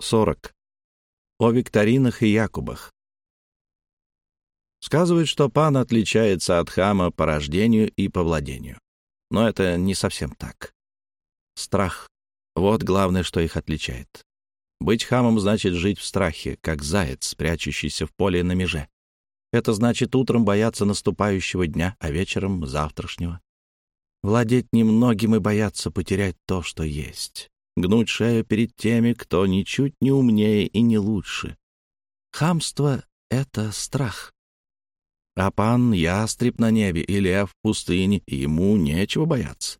40. О викторинах и Якубах. Сказывают, что пан отличается от хама по рождению и по владению. Но это не совсем так. Страх — вот главное, что их отличает. Быть хамом значит жить в страхе, как заяц, прячущийся в поле на меже. Это значит утром бояться наступающего дня, а вечером — завтрашнего. Владеть немногим и бояться потерять то, что есть гнуть шею перед теми, кто ничуть не умнее и не лучше. Хамство — это страх. А пан — ястреб на небе и лев в пустыне, ему нечего бояться.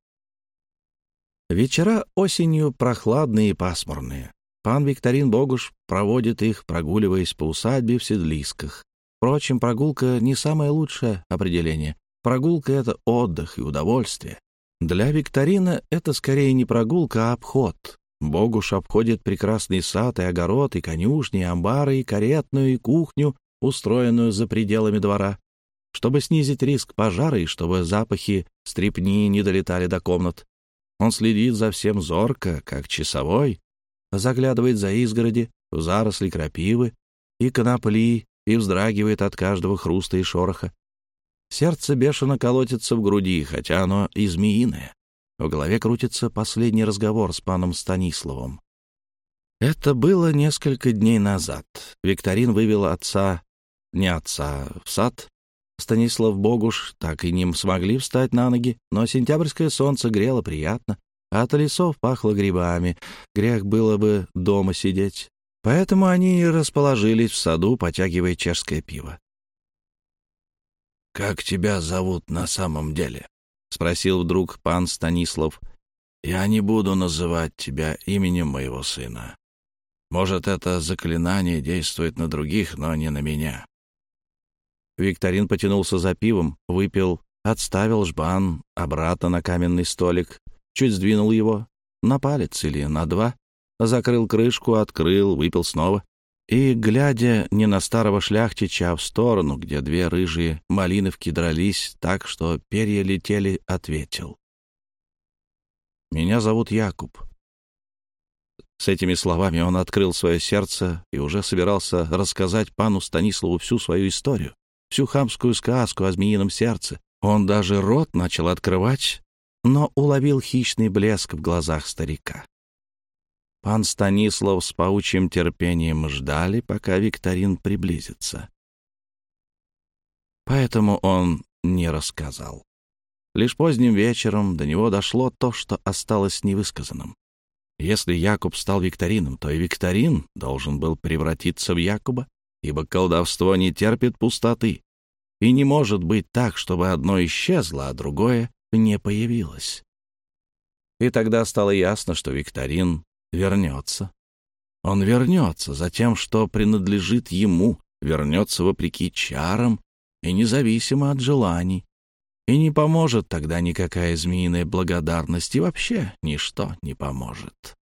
Вечера осенью прохладные и пасмурные. Пан Викторин Богуш проводит их, прогуливаясь по усадьбе в Седлисках. Впрочем, прогулка не самое лучшее определение. Прогулка — это отдых и удовольствие. Для Викторина это скорее не прогулка, а обход. Богуш обходит прекрасный сад и огород, и конюшни, и амбары, и каретную, и кухню, устроенную за пределами двора, чтобы снизить риск пожара и чтобы запахи стрепни не долетали до комнат. Он следит за всем зорко, как часовой, заглядывает за изгороди, в заросли крапивы и конопли и вздрагивает от каждого хруста и шороха. Сердце бешено колотится в груди, хотя оно и змеиное. В голове крутится последний разговор с паном Станиславом. Это было несколько дней назад. Викторин вывел отца, не отца, в сад. Станислав Богуш так и не смогли встать на ноги, но сентябрьское солнце грело приятно, а от лесов пахло грибами. Грех было бы дома сидеть. Поэтому они расположились в саду, потягивая чешское пиво. «Как тебя зовут на самом деле?» — спросил вдруг пан Станислав. «Я не буду называть тебя именем моего сына. Может, это заклинание действует на других, но не на меня». Викторин потянулся за пивом, выпил, отставил жбан обратно на каменный столик, чуть сдвинул его на палец или на два, закрыл крышку, открыл, выпил снова и, глядя не на старого шляхтича, а в сторону, где две рыжие малиновки дрались так, что перья летели, ответил. «Меня зовут Якуб». С этими словами он открыл свое сердце и уже собирался рассказать пану Станиславу всю свою историю, всю хамскую сказку о змеином сердце. Он даже рот начал открывать, но уловил хищный блеск в глазах старика. Пан Станислав с паучьим терпением ждали, пока Викторин приблизится. Поэтому он не рассказал. Лишь поздним вечером до него дошло то, что осталось невысказанным. Если Якуб стал Викторином, то и Викторин должен был превратиться в Якуба, ибо колдовство не терпит пустоты. И не может быть так, чтобы одно исчезло, а другое не появилось. И тогда стало ясно, что Викторин вернется. Он вернется за тем, что принадлежит ему, вернется вопреки чарам и независимо от желаний. И не поможет тогда никакая змеиная благодарность, и вообще ничто не поможет.